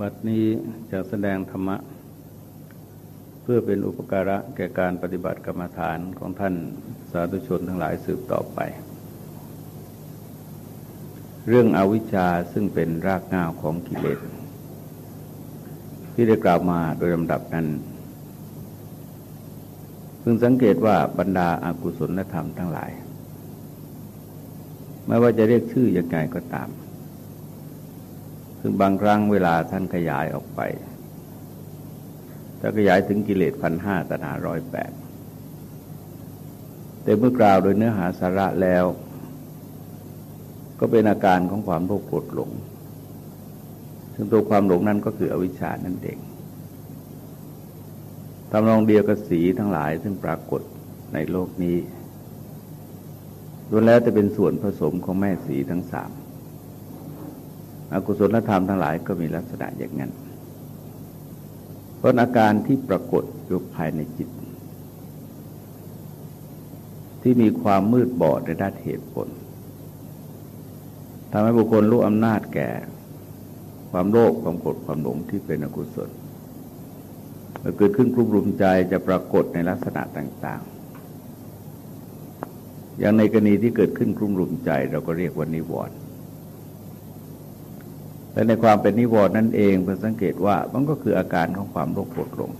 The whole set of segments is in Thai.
บัดนี้จะแสดงธรรมะ เพื่อเป็นอุปการะแก่การปฏิบัติกรรมฐานของท่านสาธุชนทั้งหลายสืบต่อไป เรื่องอวิชชาซึ่งเป็นรากง่าวของกิเลสที่ได้กล่าวมาโดยลำดับนั้นพึงสังเกตว่าบรรดาอากุศลธรรมทั้งหลาย ไม่ว่าจะเรียกชื่อยังไงก็ตาม ซึ่งบางครั้งเวลาท่านขยายออกไปถ้าขยายถึงกิเลสพันห้าตนาร้อยแปดแต่เมื่อกล่าวโดยเนื้อหาสาระแล้ว ก็เป็นอาการของความโลภโกรธหลง ซึ่งตัวความหลงนั้นก็คืออวิชชานั่นเองทำนองเดียวกับสีทั้งหลายซึ่งปรากฏในโลกนี้ล้วนแล้วจะเป็นส่วนผสมของแม่สีทั้งสาม อกุศลธรรมทั้งหลายก็มีลักษณะอย่างนั้น เพราะอาการที่ปรากฏอยู่ภายในจิต ที่มีความมืดบอดในด้านเหตุผลทำให้บุคคลรู้อำนาจแก่ ความโลภความโกรธความหลงที่เป็นอกุศลเมื่อเกิดขึ้นกลุ่มรุมใจจะปรากฏในลักษณะต่าง ๆ อย่างในกรณีที่เกิดขึ้นกลุ่มรุมใจ เราก็เรียกว่านิวรณ์ และในความเป็นนิวรณ์นั่นเองเพื่อสังเกตว่ามันก็คืออาการของความโลภโกรธหลง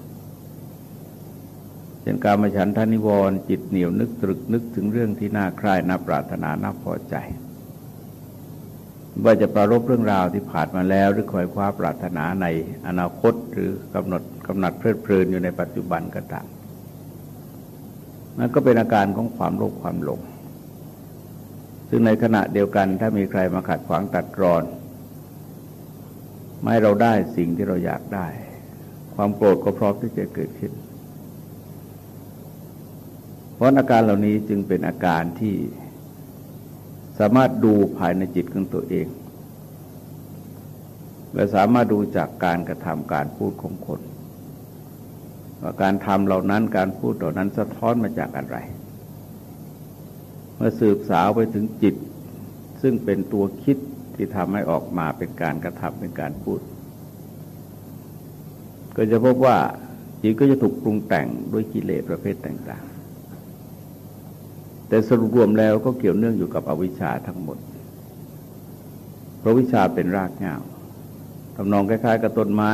เช่นการมาฉันทานิวรณ์จิตเหนียวนึกตรึกนึกถึงเรื่องที่น่าใคร่น่าปรารถนาน่าพอใจ ว่าจะประรบเรื่องราวที่ผ่านมาแล้ว หรือคอยคว้าปรารถนาในอนาคตหรือกำหนดกำหนัดเพลิดเพลินอยู่ในปัจจุบันก็ตามมันก็เป็นอาการของความโลภความหลงซึ่งในขณะเดียวกันถ้ามีใครมาขัดขวางตัดรอน ไม่เราได้สิ่งที่เราอยากได้ ความโกรธก็พร้อมที่จะเกิดขึ้น เพราะอาการเหล่านี้จึงเป็นอาการที่สามารถดูภายในจิตของตัวเอง และสามารถดูจากการกระทำการพูดของคน ว่าการทำเหล่านั้นการพูดเหล่านั้นสะท้อนมาจากอะไร เมื่อสืบสาวไปถึงจิต ซึ่งเป็นตัวคิด ที่ทำให้ออกมาเป็นการกระทำเป็นการพูด ก็จะพบว่าจิตก็จะถูกปรุงแต่งด้วยกิเลสประเภทต่างๆ แต่สรุปรวมแล้วก็เกี่ยวเนื่องอยู่กับอวิชชาทั้งหมด เพราะวิชาเป็นรากเหง้าทำนองคล้ายๆกับต้นไม้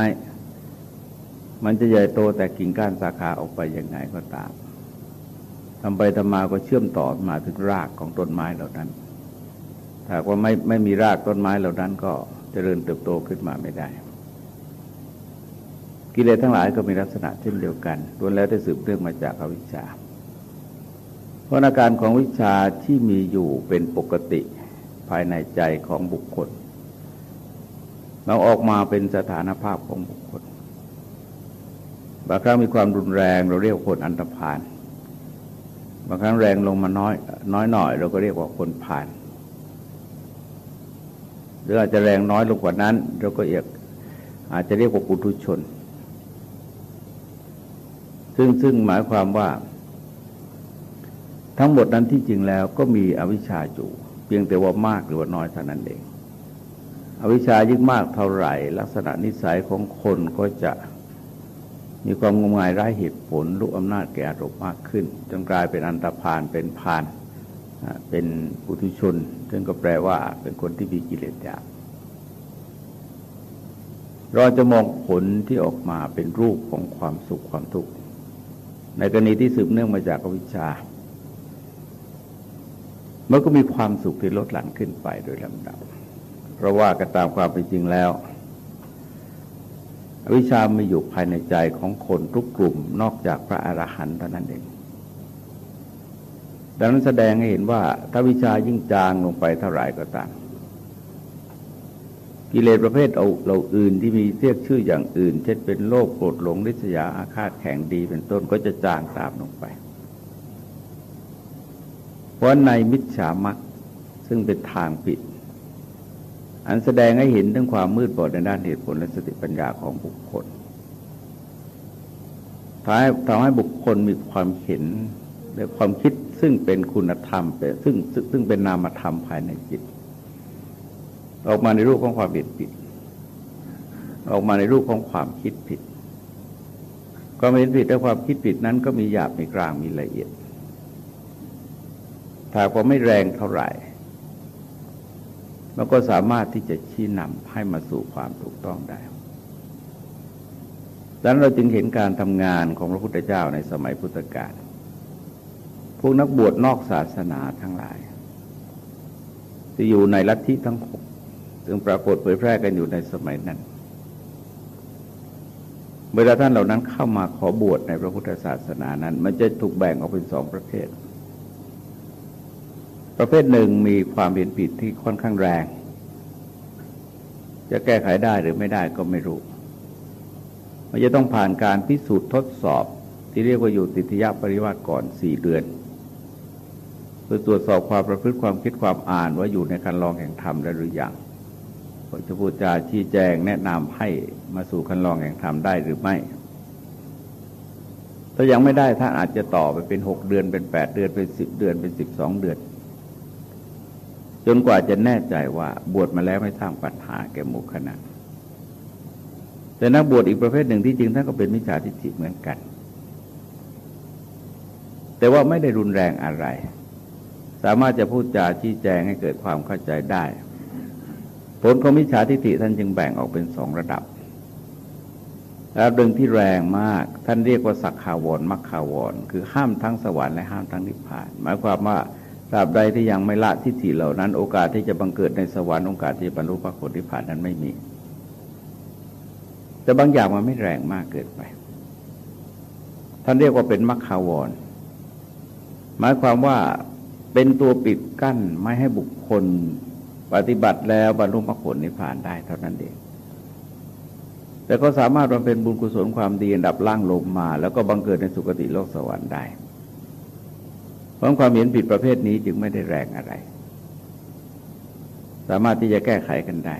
มันจะใหญ่โตแต่กิ่งก้านสาขาออกไปยังไงก็ตามทำไปทำมาก็เชื่อมต่อมาถึงรากของต้นไม้เหล่านั้น หากว่าไม่ไม่มีรากต้นไม้เหล่านั้นก็จเจริญเติบโตขึ้นมาไม่ได้ กิเลสทั้งหลายก็มีลักษณะเช่นเดียวกันล้วนแล้วได้สืบเนื่องมาจากอวิชชา เพราะอาการของวิชาที่มีอยู่เป็นปกติภายในใจของบุคคล เราออกมาเป็นสถานภาพของบุคคล บางครั้งมีความรุนแรงเราเรียกคนอันตรพาน บางครั้งแรงลงมาน้อยน้อยหน่อย เราก็เรียกว่าคนผ่าน รืออาจจะแรงน้อยลงกว่านั้น เราก็เอกอาจจะเรียกว่าปุถุชน ซึ่งซึ่งหมายความว่า ทั้งหมดนั้นที่จริงแล้วก็มีอวิชชาอยู่เพียงแต่ว่ามากหรือว่าน้อยเท่านั้นเอง อวิชชายิ่งมากเท่าไหร่ ลักษณะนิสัยของคนก็จะมีความงมงายไร้เหตุผลรู้อำนาจแก่อารมณ์มากขึ้น จนกลายเป็นอันตรพานเป็นพาน เป็นปุถุชน ซึ่งก็แปลว่าเป็นคนที่มีกิเลสหยาบเราจะมองผลที่ออกมาเป็นรูปของความสุขความทุกข์ในกรณีที่สืบเนื่องมาจากอวิชชา มันก็มีความสุขที่ลดหลั่นขึ้นไปโดยลำดับ เพราะว่าก็ตามความเป็นจริงแล้วอวิชชาไม่อยู่ภายในใจของคนทุกกลุ่มนอกจากพระอรหันต์เท่านั้นเอง ดังนั้นแสดงให้เห็นว่าถ้าวิชายิ่งจางลงไปเท่าไหร่ก็ตาม กิเลสประเภทเอาเราอื่นที่มีเรียกชื่ออย่างอื่น เช่นเป็นโลภโกรธหลงริษยาอาฆาตแข็งดีเป็นต้นก็จะจางตามลงไป เพราะในมิจฉามักซึ่งเป็นทางผิด อันแสดงให้เห็นถึงความมืดบอดในด้านเหตุผลและสติปัญญาของบุคคลทำให้ทำให้บุคคลมีความเห็นและความคิด ซึ่งเป็นคุณธรรมซึ่งซึ่งเป็นนามธรรมภายในจิต ออกมาในรูปของความเบียดผิด ออกมาในรูปของความคิดผิดความเห็นผิดและความคิดผิดนั้นก็มีหยาบมีกลางมีละเอียดถ้าว่าไม่แรงเท่าไหร่มันก็สามารถที่จะชี้นำให้มาสู่ความถูกต้องได้ดังนั้นเราจึงเห็นการทำงานของพระพุทธเจ้าในสมัยพุทธกาล พวกนักบวชนอกศาสนาทั้งหลายที่อยู่ในลัทธิทั้งหกซึ่งปรากฏเผยแพร่กันอยู่ในสมัยนั้น เวลาท่านเหล่านั้นเข้ามาขอบวชในพระพุทธศาสนานั้น มันจะถูกแบ่งออกเป็นสองประเภท ประเภทหนึ่งมีความเห็นผิดที่ค่อนข้างแรง จะแก้ไขได้หรือไม่ได้ก็ไม่รู้ มันจะต้องผ่านการพิสูจน์ทดสอบที่เรียกว่าอยู่ติทยปริวาสก่อนสี่เดือน เพื่อตรวจสอบความประพฤติความคิดความอ่านว่าอยู่ในการลองแห่งธรรมได้หรือยังพระจะพูดจาชี้แจงแนะนำให้มาสู่คันลองแห่งธรรมได้หรือไม่ ถ้ายังไม่ได้ท่านอาจจะต่อไปเป็นหกเดือนเป็นแปดเดือนเป็นสิบเดือนเป็นสิบสองเดือน จนกว่าจะแน่ใจว่าบวชมาแล้วไม่สร้างปัญหาแก่หมู่คณะแต่นักบวชอีกประเภทหนึ่งที่จริงท่านก็เป็นมิจฉาทิฏฐิเหมือนกัน แต่ว่าไม่ได้รุนแรงอะไร สามารถจะพูดจาชี้แจงให้เกิดความเข้าใจได้ ผลของมิจฉาทิฏฐิท่านจึงแบ่งออกเป็นสองระดับระดับหนึ่งที่แรงมาก ท่านเรียกว่าสักขาวรมักขาวร คือห้ามทั้งสวรรค์และห้ามทั้งนิพพาน หมายความว่าตราบใดที่ยังไม่ละทิฏฐิเหล่านั้น โอกาสที่จะบังเกิดในสวรรค์โอกาสที่บรรลุพระโคนิพพานนั้นไม่มี แต่บางอย่างมันไม่แรงมากเกินไป ท่านเรียกว่าเป็นมักขาวร หมายความว่า เป็นตัวปิดกั้นไม่ให้บุคคลปฏิบัติแล้วบรรลุมรรคผลนิพพานได้เท่านั้นเอง แต่ก็สามารถมาเป็นบุญกุศลความดีอันดับล่างลงมา แล้วก็บังเกิดในสุคติโลกสวรรค์ได้ เพราะความเห็นผิดประเภทนี้จึงไม่ได้แรงอะไร สามารถที่จะแก้ไขกันได้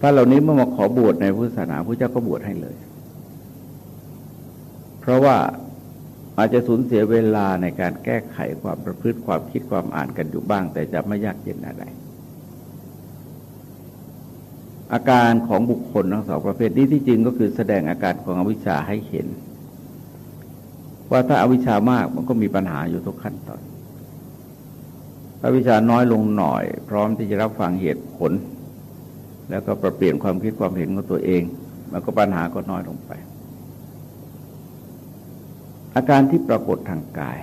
ถ้าเหล่านี้เมื่อมาขอบวชในพุทธศาสนาพระเจ้าก็บวชให้เลย เพราะว่า อาจจะสูญเสียเวลาในการแก้ไขความประพฤติความคิดความอ่านกันอยู่บ้าง แต่จะไม่ยากเย็นอะไร อาการของบุคคลทั้งสองประเภทนี้ที่จริงก็คือแสดงอาการของอวิชชาให้เห็น ว่าถ้าอาวิชชามากมันก็มีปัญหาอยู่ทุกขั้นตอนอวิชชาน้อยลงหน่อย พร้อมที่จะรับฟังเหตุผล แล้วก็ปรับเปลี่ยนความคิดความเห็นของตัวเอง มันก็ปัญหาก็น้อยลงไป อาการที่ปรากฏทางกาย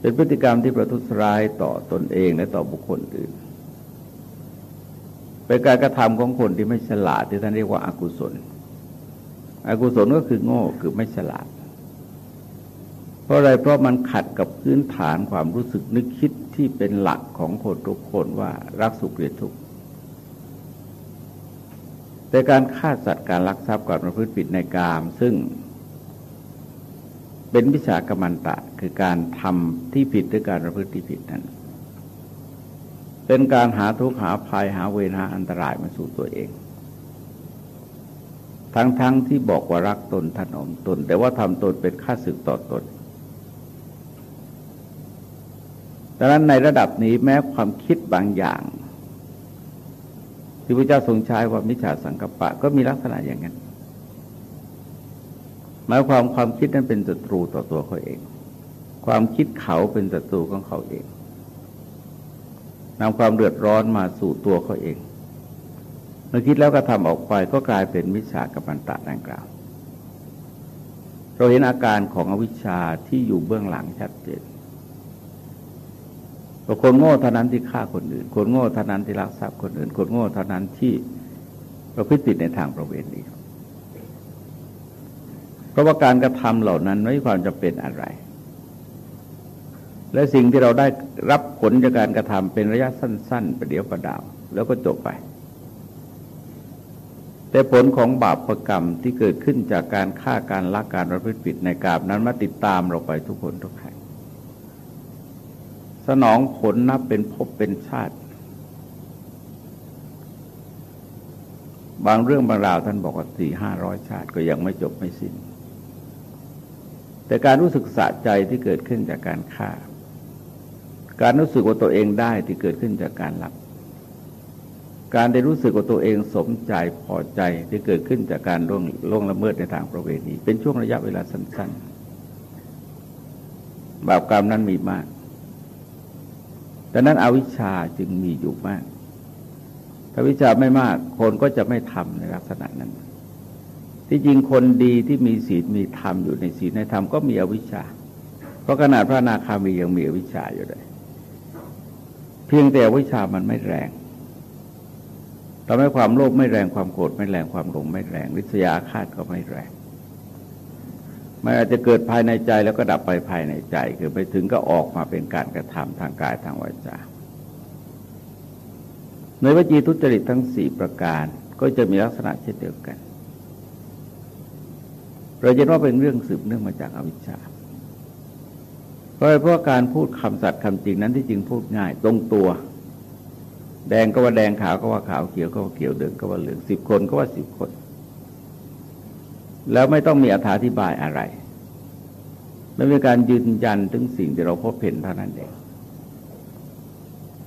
เป็นพฤติกรรมที่ประทุษร้ายต่อตนเองและต่อบุคคลอื่น เป็นการกระทำของคนที่ไม่ฉลาดที่ท่านเรียกว่าอากุศล อกุศลก็คือโง่คือไม่ฉลาด เพราะอะไรเพราะมันขัดกับพื้นฐานความรู้สึกนึกคิดที่เป็นหลักของคนทุกคนว่ารักสุขเกลียดทุกข์แต่การฆ่าสัตว์การลักทรัพย์การประพฤติผิดในกาม ซึ่ง เป็นวิชากรรมันตะคือการทำที่ผิดหรือการประพฤติที่ผิดนั้น เป็นการหาทุกข์หาภัยหาเวรหาอันตรายมาสู่ตัวเอง ทั้งๆทที่บอกว่ารักตนถนอมตน แต่ว่าทำตนเป็นค่าศึกต่อตนดังนั้นในระดับนี้แม้ความคิดบางอย่าง ที่พระเจ้าทรงใช้ว่ามิจฉาสังกปะก็มีลักษณะอย่างนั้น หมายความความคิดนั้นเป็นศัตรูต่อตัวเขาเอง ความคิดเขาเป็นศัตรูของเขาเองนำความเดือดร้อนมาสู่ตัวเขาเอง เมื่อคิดแล้วก็ทำออกไปก็กลายเป็นมิจฉากับันตะดังกล่าว เราเห็นอาการของอวิชชาที่อยู่เบื้องหลังชัดเจนคนโง่เท่านั้นที่ฆ่าคนอื่น คนโง่เท่านั้นที่รักทรัพย์คนอื่น คนโง่เท่านั้นที่ประพฤติในทางประเวณี ราะว่าการกระทำเหล่านั้นไม่มีความจำเป็นอะไร และสิ่งที่เราได้รับผลจากการกระทำเป็นระยะสั้น ๆ ประเดี๋ยวประดาว แล้วก็จบไป แต่ผลของบาปประกรรมที่เกิดขึ้นจากการฆ่าการลักการประพฤติผิดในกาบนั้นมาติดตามเราไปทุกคนทุกแห่งสนองผลนับเป็นภพเป็นชาติ บางเรื่องบางราวท่านบอกว่าสี่ห้าร้อยชาติก็ยังไม่จบไม่สิ้น แต่การรู้สึกสะใจที่เกิดขึ้นจากการฆ่า การรู้สึกว่าตัวเองได้ที่เกิดขึ้นจากการหลับ การได้รู้สึกว่าตัวเองสมใจพอใจที่เกิดขึ้นจากการล่วงล่วงละเมิดในทางประเวณี เป็นช่วงระยะเวลาสั้นๆ บาปกรรมนั้นมีมากดังนั้นอวิชชาจึงมีอยู่มาก ถ้าวิชาไม่มากคนก็จะไม่ทำในลักษณะนั้น ที่จริงคนดีที่มีศีลมีธรรมอยู่ในศีลในธรรมก็มีอวิชชา เพราะขนาดพระนาคามียังมีอวิชชาอยู่เลยเพียงแต่อวิชามันไม่แรงทำให้ความโลภไม่แรงความโกรธไม่แรงความหลงไม่แรงวิทยาคาดก็ไม่แรงมันอาจจะเกิดภายในใจแล้วก็ดับไปภายในใจ คือไปถึงก็ออกมาเป็นการกระทำทางกายทางวาจาในวจีทุจริตทั้งสี่ประการก็จะมีลักษณะเช่นเดียวกัน เราจะว่าเป็นเรื่องสืบเนื่องมาจากอวิชชา เพราะเพราะการพูดคำสัตย์คำจริงนั้นที่จริงพูดง่ายตรงตัว แดงก็ว่าแดงขาวก็ว่าขาวเขียวก็ว่าเขียวเดืองก็ว่าเหลืองสิบคนก็ว่าสิบคน แล้วไม่ต้องมีอธิบายอะไรไม่มีการยืนยันถึงสิ่งที่เราพบเห็นเท่านั้นเอง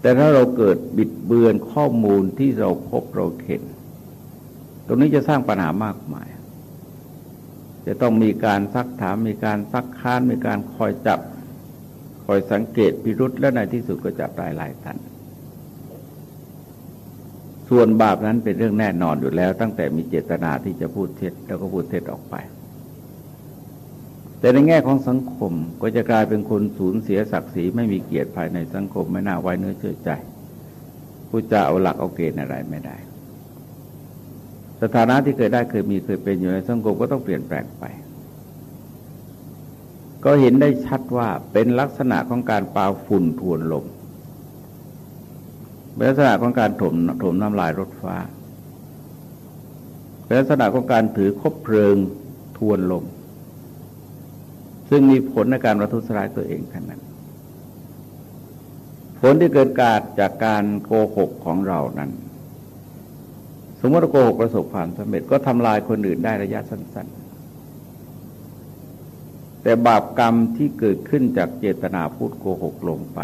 แต่ถ้าเราเกิดบิดเบือนข้อมูลที่เราพบเราเห็น ตรงนี้จะสร้างปัญหามากมาย จะต้องมีการซักถามมีการซักค้านมีการคอยจับ คอยสังเกตพิรุษและในที่สุดก็จับได้หลายทันส่วนบาปนั้นเป็นเรื่องแน่นอนอยู่แล้ว ตั้งแต่มีเจตนาที่จะพูดเท็จแล้วก็พูดเท็จออกไป แต่ในแง่ของสังคมก็จะกลายเป็นคนสูญเสียศักดิ์ศรีไม่มีเกียรติภายในสังคมไม่น่าไว้เนื้อเชื่อใจผู้จะเอาหลักเอาเกณฑ์อะไรไม่ได้ สถานะที่เคยได้เคยมีเคยเป็นอยู่ในสังคมก็ต้องเปลี่ยนแปลงไป ก็เห็นได้ชัดว่าเป็นลักษณะของการปาฝุ่นทวนลมเป็นลักษณะของการถมถมน้ำลายรถฟ้าเป็นลักษณะของการถือคบเพลิงทวนลม ซึ่งมีผลในการประทุษร้ายตัวเองทั้งนั้นผลที่เกิดการจากการโกหกของเรานั้น สมมติโกหกประสบความสำเร็จก็ทำลายคนอื่นได้ระยะสั้น ๆ แต่บาปกรรมที่เกิดขึ้นจากเจตนาพูดโกหกลงไป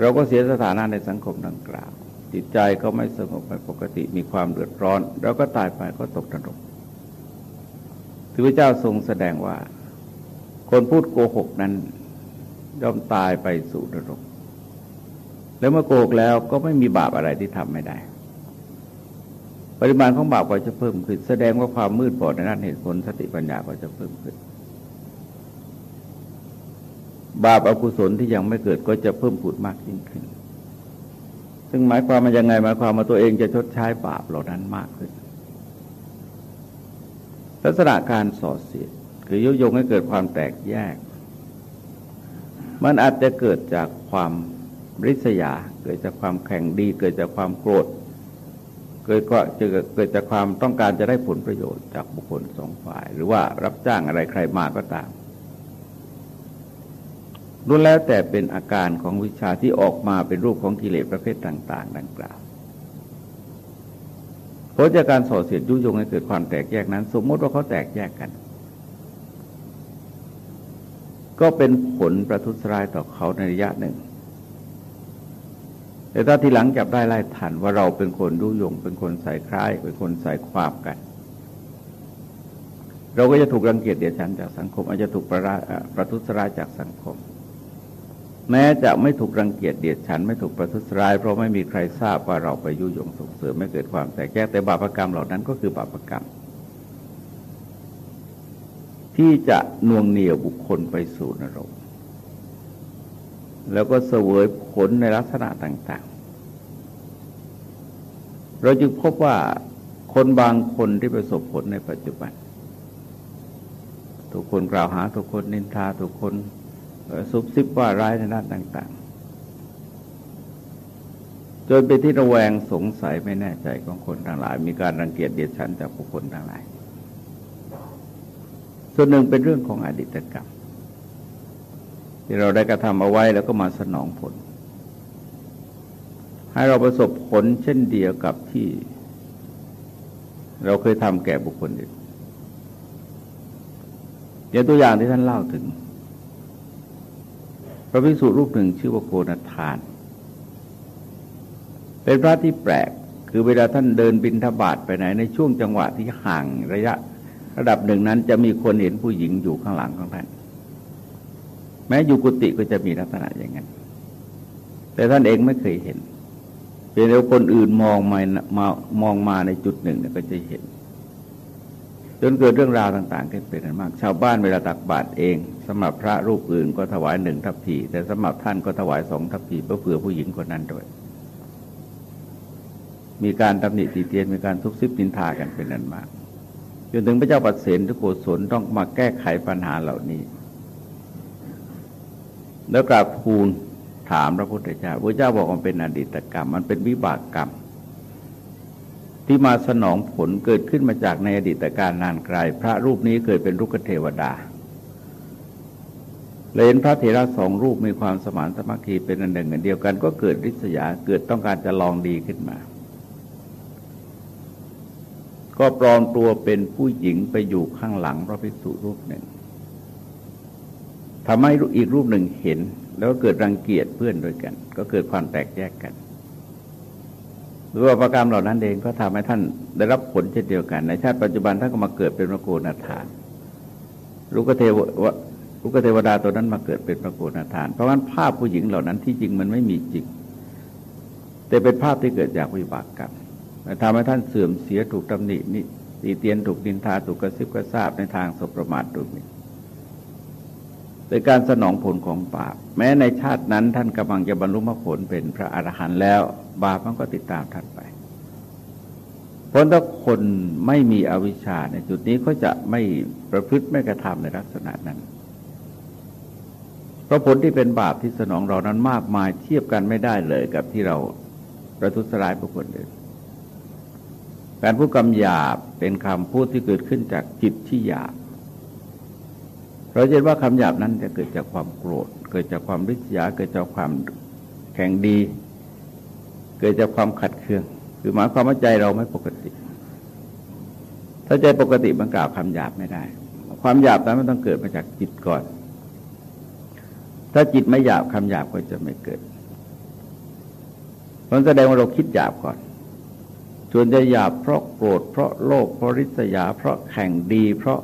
เราก็เสียสถานะในสังคมดังกล่าว จิตใจก็ไม่สงบไม่ปกติมีความเดือดร้อน แล้วก็ตายไปก็ตกนรกที่พระเจ้าทรงแสดงว่า คนพูดโกหกนั้นย่อมตายไปสู่นรก แล้วเมื่อโกหกแล้วก็ไม่มีบาปอะไรที่ทำไม่ได้ ปริมาณของบาปก็จะเพิ่มขึ้น แสดงว่าความมืดบอดในด้านเหตุผลสติปัญญาก็จะเพิ่มขึ้น บาปอากุศลที่ยังไม่เกิดก็จะเพิ่มพูดมากยิ่งขึ้น ซึ่งหมายความมายังไงหมายความว่าตัวเองจะชดใช้บาปเหล่านั้นมากขึ้น ลักษณะการส่อเสียดคือยุยงให้เกิดความแตกแยก มันอาจจะเกิดจากความ ริษยา เกิดจากความแข่งดี เกิดจากความโกรธ เกิดก็จะเกิดจากความต้องการจะได้ผลประโยชน์จากบุคคลสองฝ่าย หรือว่ารับจ้างอะไรใครมาก็ตามล้วนแล้วแต่เป็นอาการของวิชาที่ออกมาเป็นรูปของกิเลสประเภทต่าง ๆ ดังกล่าวผลจากการส่อเสียดยุยงให้เกิดความแตกแยกนั้น สมมติว่าเขาแตกแยกกัน ก็เป็นผลประทุษร้ายต่อเขาในระยะหนึ่ง แต่ถ้าทีหลังจับได้ไล่ทันว่าเราเป็นคนยุยง เป็นคนใส่คล้าย เป็นคนใส่ความกัน เราก็จะถูกรังเกียจเดียดฉันจากสังคม อาจจะถูกประประทุษร้ายจากสังคม แม้จะไม่ถูกรังเกียจเดียดฉัน ไม่ถูกประทุษร้าย เพราะไม่มีใครทราบว่าเราไปยุยงส่งเสริมไม่เกิดความแตกแยกแต่บาปรกรรมเหล่านั้นก็คือบาปรกรรม ที่จะน่วงเหนี่ยวบุคคลไปสู่นรก แล้วก็เสวยผลในลักษณะต่าง ๆ เราจึงพบว่าคนบางคนที่ประสบผลในปัจจุบัน ทุกคนกล่าวหาทุกคนนินทาทุกคนซุบซิบว่าร้ายในด้านต่าง ๆ จนเป็นที่ระแวงสงสัยไม่แน่ใจของคนทั้งหลาย มีการรังเกียจเดียดฉันจากบุคคลทั้งหลาย ส่วนหนึ่งเป็นเรื่องของอดีตกรรม ที่เราได้กระทำเอาไว้แล้วก็มาสนองผล ให้เราประสบผลเช่นเดียวกับที่ เราเคยทำแก่บุคคลอื่นอย่างตัวอย่างที่ท่านเล่าถึง พระภิกษุรูปหนึ่งชื่อว่าโกนทาน เป็นพระที่แปลกคือเวลาท่านเดินบินทบาทไปไหน ในช่วงจังหวะที่ห่างระยะ ระดับหนึ่งนั้นจะมีคนเห็นผู้หญิงอยู่ข้างหลังของท่าน แม้อยู่กุฏิก็จะมีลักษณะอย่างนั้น แต่ท่านเองไม่เคยเห็นเพียงแต่คนอื่นมองมามามองมาในจุดหนึ่งก็จะเห็น จนเกิดเรื่องราวต่างๆขึ้นเป็นมาก ชาวบ้านเวลาตักบาตรเองสำหรับพระรูปอื่นก็ถวายหนึ่งทัพพีแต่สำหรับท่านก็ถวายสองทัพพีเพื่อเผื่อผู้หญิงคนนั้นด้วย มีการตำหนิตีเตียนมีการทุกซิบนินทากันเป็นนั้นมากจนถึงพระเจ้าปัสเสนทุกโกศลต้องมาแก้ไขปัญหาเหล่านี้ แล้วกราบทูลถามพระพุทธเจ้าพระเจ้าบอกมันเป็นอดีตกรรม มันเป็นวิบากกรรม ที่มาสนองผลเกิดขึ้นมาจากในอดีตการนานไกล พระรูปนี้เกิดเป็นรุกเทวดาเลยเห็นพระเถระสองรูปมีความสมานสมัคคีเป็นอันหนึ่งอันเดียวกันก็เกิดริษยาเกิดต้องการจะลองดีขึ้นมา ก็ปลอมตัวเป็นผู้หญิงไปอยู่ข้างหลังพระภิกษุรูปหนึ่ง ทำให้อีกรูปหนึ่งเห็น แล้วก็เกิดรังเกียจเพื่อนด้วยกัน ก็เกิดความแตกแยกกันหรือว่าประกรรมเหล่านั้นเองก็ทำให้ท่านได้รับผลเช่นเดียวกัน ในชาติปัจจุบันท่านก็มาเกิดเป็นพระโกนาธานลูกเทวลูกเทวดาตัวนั้นมาเกิดเป็นพระโกนาธาน เพราะงั้นภาพผู้หญิงเหล่านั้นที่จริงมันไม่มีจริง แต่เป็นภาพที่เกิดจากวิบากกรรมทำให้ท่านเสื่อมเสียถูกตำหนินี่ตีเตียนถูกดินทาถูกกระซิบกระซาบในทางสบประมาทดูนี้ เป็นการสนองผลของบาป แม้ในชาตินั้นท่านกำลังจะบรรลุมรรคผลเป็นพระอรหันต์แล้ว บาปมันก็ติดตามท่านไปเพราะถ้าคนไม่มีอวิชชาในจุดนี้ก็จะไม่ประพฤติไม่กระทำในลักษณะนั้น เพราะผลที่เป็นบาปที่สนองเรานั้นมากมายเทียบกันไม่ได้เลยกับที่เราประทุษร้ายบุคคลอื่นการพูดคำหยาบเป็นคำพูดที่เกิดขึ้นจากจิตที่หยาบ เราเห็นว่าคำหยาบนั้นจะเกิดจากความโกรธ เกิดจากความริษยา เกิดจากความแข็งดี เกิดจากความขัดเคือง คือหมายความว่าใจเราไม่ปกติ ถ้าใจปกติมันกล่าวคำหยาบไม่ได้ ความหยาบนั้นมันต้องเกิดมาจากจิตก่อน ถ้าจิตไม่หยาบคำหยาบก็จะไม่เกิดมันแสดงว่าเราคิดหยาบก่อนส่วนจะหยาบเพราะโกรธเพราะโลภเพราะริษยา เพราะแข่งดี เพราะ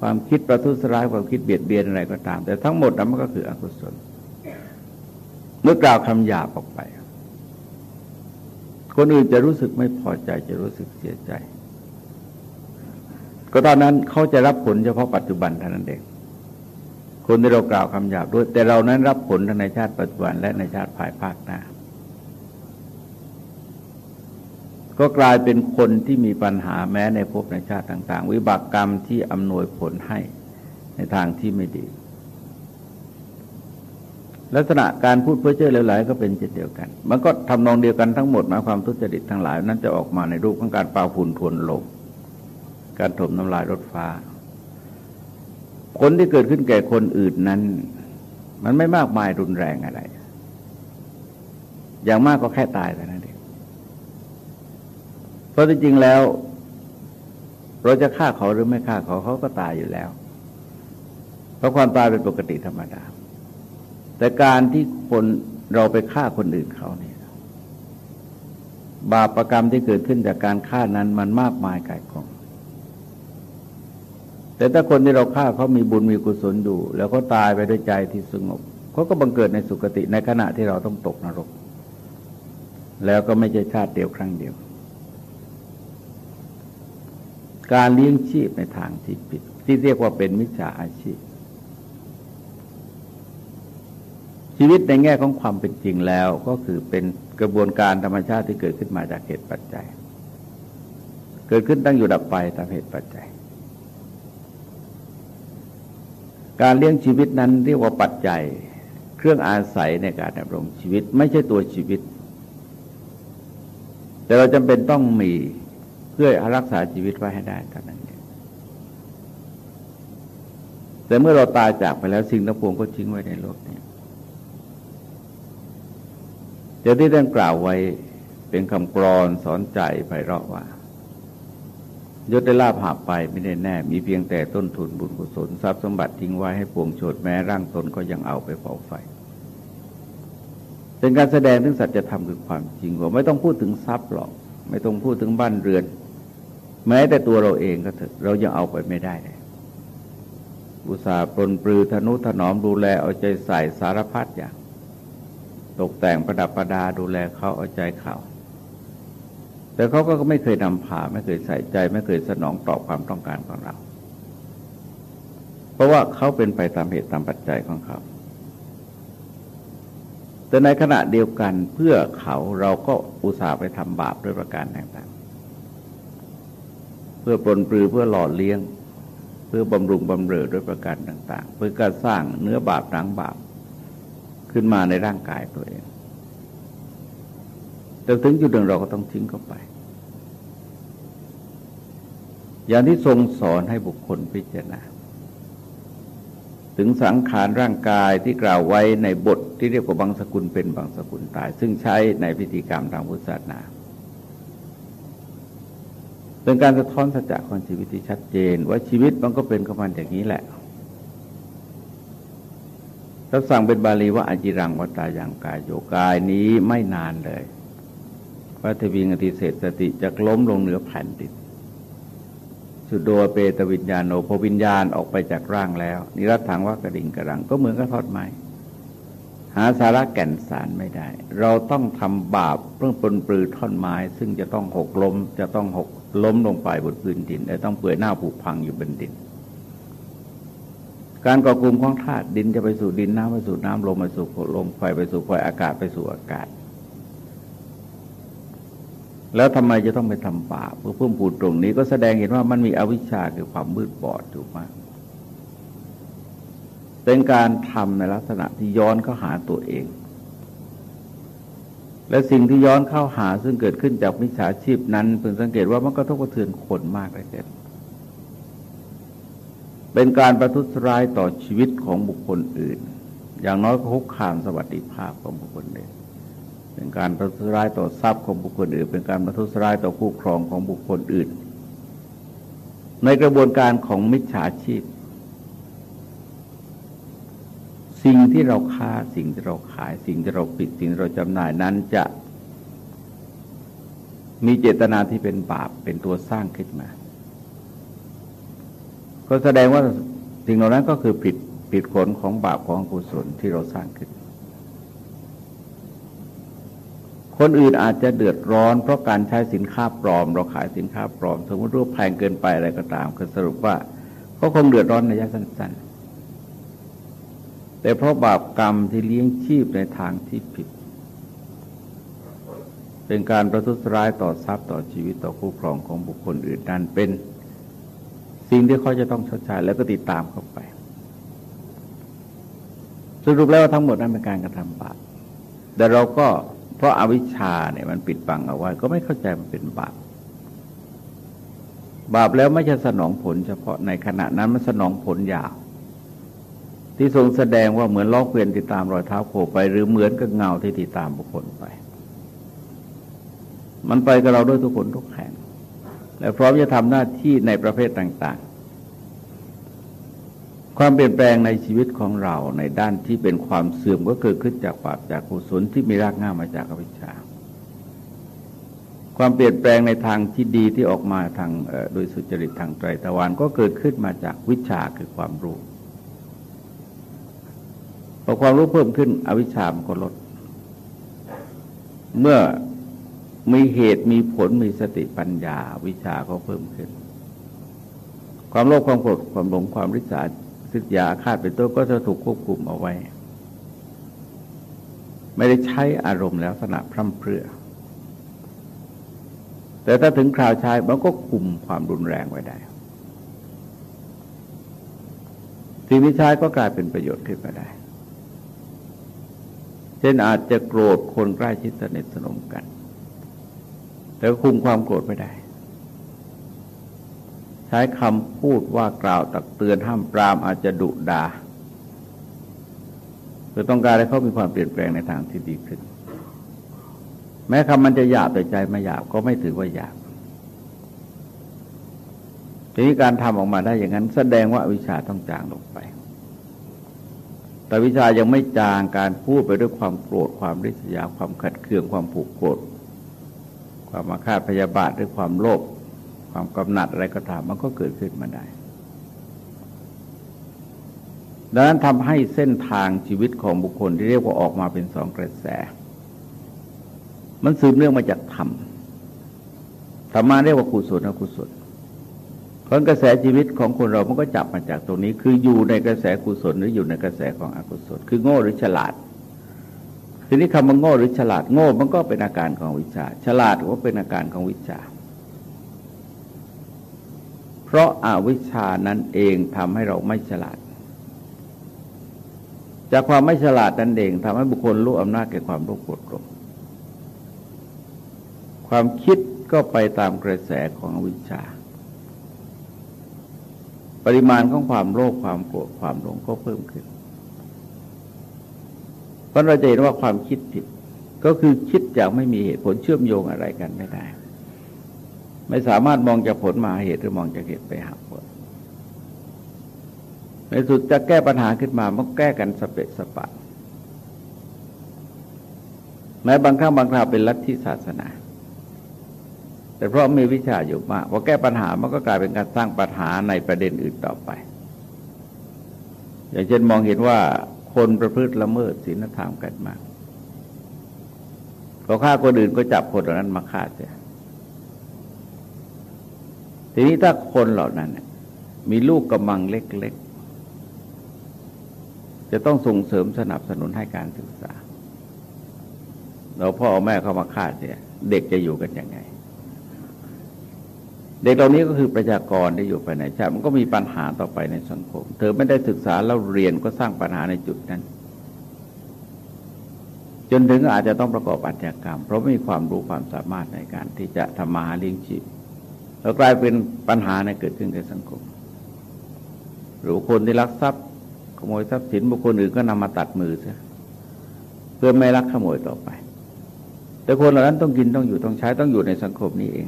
ความคิดประทุษร้ายความคิดเบียดเบียนอะไรก็ตาม แต่ทั้งหมดนั้นมันก็คืออกุศลเมื่อกล่าวคำหยาบออกไป คนอื่นจะรู้สึกไม่พอใจจะรู้สึกเสียใจ ก็ตอนนั้นเขาจะรับผลเฉพาะปัจจุบันเท่านั้นเองคนที่เรากล่าวคำหยาบด้วย แต่เรานั้นรับผลทั้งในชาติปัจจุบันและในชาติภายภาคหน้า ก็กลายเป็นคนที่มีปัญหาแม้ในภพในชาติต่าง ๆ วิบากกรรมที่อำนวยผลให้ในทางที่ไม่ดี ลักษณะการพูดเพื่อเจ้อหลายๆก็เป็นเช่นเดียวกัน มันก็ทำนองเดียวกันทั้งหมดหมายความทุจริตทั้งหลาย นั้นจะออกมาในรูปของการปาฝุ่นทวนลมการถมน้ำลายรถฟ้า ผลที่เกิดขึ้นแก่คนอื่นนั้น มันไม่มากมายรุนแรงอะไร อย่างมากก็แค่ตายแต่นั้น เพราะจริงๆแล้ว เราจะฆ่าเขาหรือไม่ฆ่าเขาเขาก็ตายอยู่แล้ว เพราะความตายเป็นปกติธรรมดา แต่การที่คนเราไปฆ่าคนอื่นเขาเนี่ยบาปรกรรมที่เกิดขึ้นจากการฆ่านั้นมันมากมายกายกอง แต่ถ้าคนที่เราฆ่าเขามีบุญมีกุศลอยู่ แล้วก็ตายไปด้วยใจที่สงบเขาก็บังเกิดในสุคติในขณะที่เราต้องตกนรก แล้วก็ไม่ใช่ชาติเดียวครั้งเดียว การเลี้ยงชีพในทางที่ผิด ที่เรียกว่าเป็นมิจฉาอาชีพ ชีวิตในแง่ของความเป็นจริงแล้วก็คือเป็นกระบวนการธรรมชาติที่เกิดขึ้นมาจากเหตุปัจจัย เกิดขึ้นตั้งอยู่ดับไปตามเหตุปัจจัย การเลี้ยงชีวิตนั้นเรียกว่าปัจจัย เครื่องอาศัยในการดำรงชีวิต ไม่ใช่ตัวชีวิต แต่เราจำเป็นต้องมี พื่อรักษาชีวิตไว้ให้ได้เท่านั้นเองแต่เมื่อเราตายจากไปแล้วสิ่งทั้งปวงก็ทิ้งไว้ในโลกนี้เดี๋ยวที่ท่านกล่าวไว้เป็นคำกรอนสอนใจไพเราะว่ายศได้ลาภหาไปไม่ได้แน่ มีเพียงแต่ต้นทุนบุญกุศลทรัพย์สมบัติทิ้งไว้ให้ปวงโฉดแม้ร่างตนก็ยังเอาไปเผาไฟ เป็นการแสดงถึงสัจธรรมคือความจริงว่าไม่ต้องพูดถึงทรัพย์หรอก ไม่ต้องพูดถึงบ้านเรือน แม้แต่ตัวเราเองก็เถอะเรายังเอาไปไม่ได้เลยอุตสาห์ปลนปลือธนุถนอมดูแลเอาใจใส่สารพัดอย่าง ตกแต่งประดับประดาดูแลเขาเอาใจเขา แต่เขาก็ไม่เคยนำพาไม่เคยใส่ใจ ไม่เคยสนองตอบความต้องการของเรา เพราะว่าเขาเป็นไปตามเหตุตามปัจจัยของเขา แต่ในขณะเดียวกันเพื่อเขาเราก็อุตส่าห์ไปทำบาปด้วยประการต่างๆ เพื่อปลนปลือเพื่อหล่อเลี้ยง เพื่อบำรุงบำเรอด้วยประการต่าง ๆ เพื่อการสร้างเนื้อบาปหนังบาปขึ้นมาในร่างกายตัวเอง แต่ถึงจุดหนึ่งเราก็ต้องทิ้งเข้าไป อย่างที่ทรงสอนให้บุคคลพิจารณา ถึงสังขารร่างกายที่กล่าวไว้ในบทที่เรียกว่าบางสกุลเป็นบางสกุลตาย ซึ่งใช้ในพิธีกรรมทางพุทธศาสนา เป็นการสะท้อนสัจจะของชีวิตที่ชัดเจน ว่าชีวิตมันก็เป็นของมันอย่างนี้แหละถ้าสั่งเป็นบาลีว่าอจิรังวตาอย่างกายโยกายนี้ไม่นานเลยวัทวิงอติเศษสติจะล้มลงเหนือแผ่นดินสุดโดเปตวิญญาโนพวิญญาณออกไปจากร่างแล้ว นิรัตถังว่ากระดิ่งกระดังก็เหมือนกับทอดไม้หาสาระแก่นสารไม่ได้ เราต้องทำบาปเพื่อปนปลือท่อนไม้ ซึ่งจะต้องหกล้มจะต้องหก ล้มลงไปบนพื้นดินและต้องเปื่อยหน้าผุพังอยู่บนดิน การก่อกลุ่มของธาตุดินจะไปสู่ดินน้ำไปสู่น้ำลมไปสู่ลมไฟไปสู่ไฟอากาศไปสู่อากาศ แล้วทำไมจะต้องไปทำบาปเพื่อเพิ่มพูดตรงนี้ก็แสดงเห็นว่ามันมีอวิชชาคือความมืดบอดอยู่มากเป็นการทำในลักษณะที่ย้อนเข้าหาตัวเอง และสิ่งที่ย้อนเข้าหาซึ่งเกิดขึ้นจากมิจฉาชีพนั้นเพิ่งสังเกตว่ามันก็ทุกข์เทือนคนมากเลยเกินเป็นการประทุษร้ายต่อชีวิตของบุคคลอื่น อย่างน้อยก็คุกคามสวัสดิภาพของบุคคลอื่นเป็นการประทุษร้ายต่อทรัพย์ของบุคคลอื่น เป็นการประทุษร้ายต่อคู่ครองของบุคคลอื่น ในกระบวนการของมิจฉาชีพ สิ่งที่เราค้าสิ่งที่เราขายสิ่งที่เราปิดสิ่งที่เราจำหน่ายนั้นจะ มีเจตนาที่เป็นบาปเป็นตัวสร้างขึ้นมา ก็แสดงว่าสิ่งเหล่านั้นก็คือผิดผิดผลของบาปของกุศลที่เราสร้างขึ้น คนอื่นอาจจะเดือดร้อน เพราะการใช้สินค้าปลอม เราขายสินค้าปลอม สมมติรูปแพงเกินไปอะไรก็ตามคือสรุปว่าเขาคงเดือดร้อนในระยะสั้นๆ แต่เพราะบาปกรรมที่เลี้ยงชีพในทางที่ผิด เป็นการประทุษร้ายต่อทรัพย์ต่อชีวิตต่อคู่ครองของบุคคลอื่นนั้นเป็นสิ่งที่เขาจะต้องชดใช้แล้วก็ติดตามเข้าไป สรุปแล้วทั้งหมดนั้นเป็นการกระทำบาปแต่เราก็เพราะอาวิชชาเนี่ยมันปิดบังเอาไว้ ก็ไม่เข้าใจมันเป็นบาปบาปแล้วไม่ใช่สนองผลเฉพาะในขณะนั้นมันสนองผลยาว ที่ทรงแสดงว่าเหมือนล้อเกวียนติดตามรอยเท้าโคไป หรือเหมือนกับเงาที่ติดตามบุคคลไป มันไปกับเราด้วยทุกคนทุกแห่งและพร้อมจะทำหน้าที่ในประเภทต่าง ๆ ความเปลี่ยนแปลงในชีวิตของเราในด้านที่เป็นความเสื่อมก็เกิดขึ้นจากบาปจากกุศลที่มีรากง่ามาจากอวิชชาความเปลี่ยนแปลงในทางที่ดีที่ออกมาทางโดยสุจริตทางไตรตะวันก็เกิดขึ้นมาจากวิชาคือความรู้ อความรู้เพิ่มขึ้นอวิชชามันก็ลด เมื่อมีเหตุมีผลมีสติปัญญาวิชาก็เพิ่มขึ้น ความโลภความโกรธความหลงความริษยาสิทยาคาดเป็นต้นก็จะถูกควบคุมเอาไว้ ไม่ได้ใช้อารมณ์แล้วสนับพร่ำเพรื่อ แต่ถ้าถึงคราวใช้มันก็คุมความรุนแรงไว้ได้สิ่งที่ใช้ก็กลายเป็นประโยชน์ขึ้นมาได้ เช่นอาจจะโกรธคนใกล้ชิดสนิทสนมกัน แต่คุมความโกรธไม่ได้ ใช้คำพูดว่ากล่าวตักเตือนห้ามปรามอาจจะดุดา่าเพื่อต้องการให้เขามีความเปลี่ยนแปลงในทางที่ดีขึ้น แม้คำมันจะหยาบแต่ใจไม่หยาบก็ไม่ถือว่าหยาบทีนี้การทำออกมาได้อย่างนั้น แสดงว่าวิชาต้องจางลงไป แต่วิชายังไม่จางการพูดไปด้วยความโกรธความริษยาความขัดเคืองความผูกโกรธความมาคาดพยาบาทด้วยความโลภความกำหนัดอะไรก็ตามมันก็เกิดขึ้นมาได้ ดังนั้นทำให้เส้นทางชีวิตของบุคคลที่เรียกว่าออกมาเป็นสองกระแส มันสืบเนื่องมาจากธรรมธรรมาเรียกว่ากุศลอกุศล เพราะกระแสชีวิตของคนเรามันก็จับมาจากตรงนี้ คืออยู่ในกระแสกุศลหรืออยู่ในกระแสของอกุศล คือโง่หรือฉลาด ทีนี้คำว่าโง่หรือฉลาดโง่มันก็เป็นอาการของวิชา ฉลาดก็เป็นอาการของวิชา เพราะอาวิชานั้นเองทำให้เราไม่ฉลาด จากความไม่ฉลาดนั้นเองทำให้บุคคลรู้อำนาจแก่ความรู้โกรธกลมความคิดก็ไปตามกระแสของวิชา ปริมาณของความโลภความโกรธความหลงก็เพิ่มขึ้นเพราะเราจะเห็นว่าความคิดผิด ก็คือคิดจากไม่มีเหตุผลเชื่อมโยงอะไรกันไม่ได้ ไม่สามารถมองจากผลมาเหตุหรือมองจากเหตุไปหาผลในสุดจะแก้ปัญหาขึ้นมามันแก้กันสเปะสปะแม้บางครั้งบางคราวเป็นลัทธิศาสนา แต่เพราะมีวิชาอยู่มากพอแก้ปัญหามันก็กลายเป็นการสร้างปัญหาในประเด็นอื่นต่อไป อย่างเช่นมองเห็นว่าคนประพฤติละเมิดศีลธรรมกันมากเขาฆ่าคนอื่นก็จับคนเหล่านั้นมาฆ่าเสียทีนี้ถ้าคนเหล่านั้นมีลูกกำมังเล็กๆ จะต้องส่งเสริมสนับสนุนให้การศึกษา เราพ่อแม่เขามาฆ่าเสียเด็กจะอยู่กันยังไง เด็กเหล่านี้ก็คือประชากรที่อยู่ภายในชาติมันก็มีปัญหาต่อไปในสังคม เธอไม่ได้ศึกษาแล้วเรียนก็สร้างปัญหาในจุดนั้น จนถึงอาจจะต้องประกอบอาชญากรรม เพราะไม่มีความรู้ความสามารถในการที่จะทำมาหาเลี้ยงชีพแล้วกลายเป็นปัญหาในเกิดขึ้นในสังคม หรือคนที่ลักทรัพย์ ขโมยทรัพย์สินบุคคลอื่นก็นำมาตัดมือซะเพื่อไม่ลักขโมยต่อไป แต่คนเหล่านั้นต้องกินต้องอยู่ต้องใช้ต้องอยู่ในสังคมนี้เอง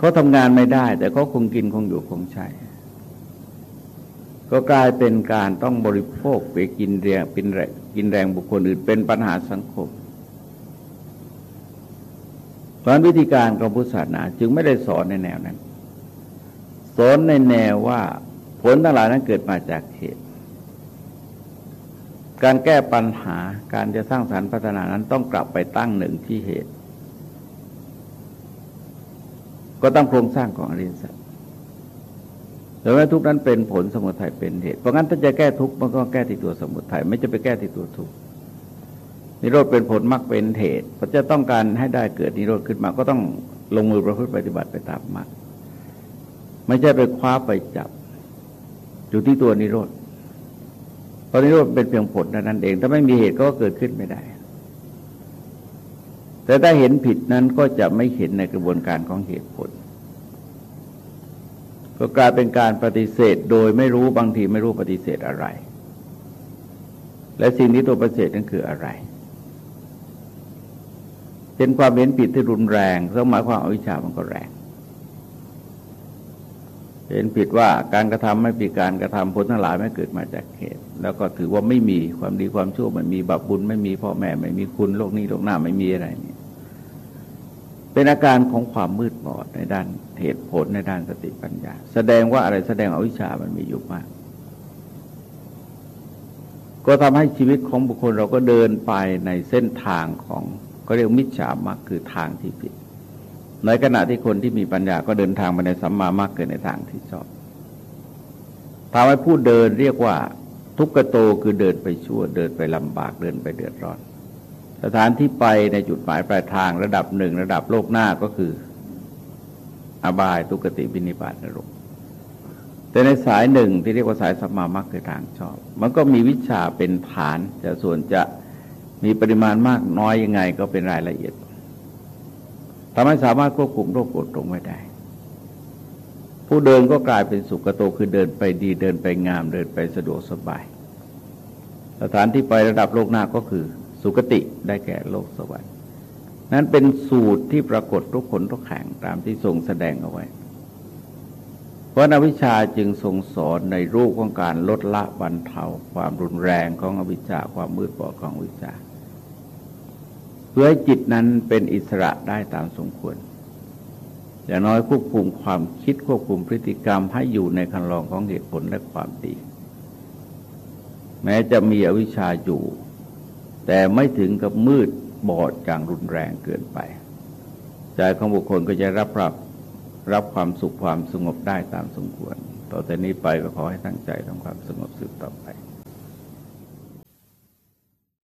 เขาทำงานไม่ได้ แต่เขาคงกินคงอยู่คงใช้ก็กลายเป็นการต้องบริโภคไปกินแรงเป็นแรงกินแรงบุคคลอื่นเป็นปัญหาสังคมเพราะวิธีการของพุทธศาสนาจึงไม่ได้สอนในแนวนั้น สอนในแนวว่าผลทั้งหลายนั้นเกิดมาจากเหตุ การแก้ปัญหาการจะสร้างสารรค์พัฒนานั้นต้องกลับไปตั้งหนึ่งที่เหตุ ก็ตั้งโครงสร้างของอริยสัจแต่ว่าทุกนั้นเป็นผลสมุทัยเป็นเหตุ เพราะงั้นถ้าจะแก้ทุกมันก็แก้ที่ตัวสมุทัยไม่จะไปแก้ที่ตัวทุกนิโรธเป็นผลมรรคเป็นเหตุพอจะต้องการให้ได้เกิดนิโรธขึ้นมาก็ต้องลงมือประพฤติปฏิบัติไปตามมรรคไม่ใช่ไปคว้าไปจับ อยู่ที่ตัวนิโรธเพราะนิโรธเป็นเพียงผลนั้นเอง ถ้าไม่มีเหตุก็เกิดขึ้นไม่ได้ แต่ถ้าเห็นผิดนั้นก็จะไม่เห็นในกระบวนการของเหตุผล ก็กลายเป็นการปฏิเสธโดยไม่รู้บางทีไม่รู้ปฏิเสธอะไร และสิ่งนี้ตัวปฏิเสธนั้นคืออะไรเป็นความเห็นผิดที่รุนแรงสหมายความอวิชามันก็แรง เห็นผิดว่าการกระทำไม่ผิดการกระทำผลทั้งหลายไม่เกิดมาจากเหตุ แล้วก็ถือว่าไม่มีความดีความชั่วไม่มีบาปบุญไม่มีพ่อแม่ไม่มีคุณโลกนี้โลกหน้าไม่มีอะไรน เป็นอาการของความมืดบอดในด้านเหตุผลในด้านสติปัญญา แสดงว่าอะไรแสดงอวิชามันมีอยู่มาก ก็ทำให้ชีวิตของบุคคลเราก็เดินไปในเส้นทางของก็เรียกมิจฉามรรคคือทางที่ผิด ในขณะที่คนที่มีปัญญาก็เดินทางไปในสัมมามรรคเกิดในทางที่ชอบทำให้ผู้เดินเรียกว่าทุกขโตคือเดินไปชั่วเดินไปลำบากเดินไปเดือดร้อน สถานที่ไปในจุดหมายปลายทางระดับหนึ่งระดับโลกหน้าก็คือ อบายทุกติบินิบาตนรก แต่ในสายหนึ่งที่เรียกว่าสายสัมมามัคคือทางชอบ มันก็มีวิชาเป็นฐานจะส่วนจะมีปริมาณมากน้อยยังไงก็เป็นรายละเอียดทำให้สามารถควบคุมโรคกดตรงไว้ได้ ผู้เดินก็กลายเป็นสุขโตคือเดินไปดีเดินไปงามเดินไปสะดวกสบาย สถานที่ไประดับโลกหน้าก็คือ สุคติได้แก่โลกสวรรค์ นั้นเป็นสูตรที่ปรากฏทุกคนทุกแห่งตามที่ทรงแสดงเอาไว้ เพราะอวิชชาจึงทรงสอนในรูปของการลดละบรรเทาความรุนแรงของอวิชชาความมืดบอดของอวิชชา เพื่อให้จิตนั้นเป็นอิสระได้ตามสมควรอย่างน้อยควบคุมความคิดควบคุมพฤติกรรมให้อยู่ในคันลองของเหตุผลและความดี แม้จะมีอวิชชาอยู่ แต่ไม่ถึงกับมืดบอดจางรุนแรงเกินไป ใจของบุคคลก็จะรับรับรับความสุขความสงบได้ตามสมควร ต่อแต่นี้ไปก็ขอให้ตั้งใจทำความสงบสืบต่อไป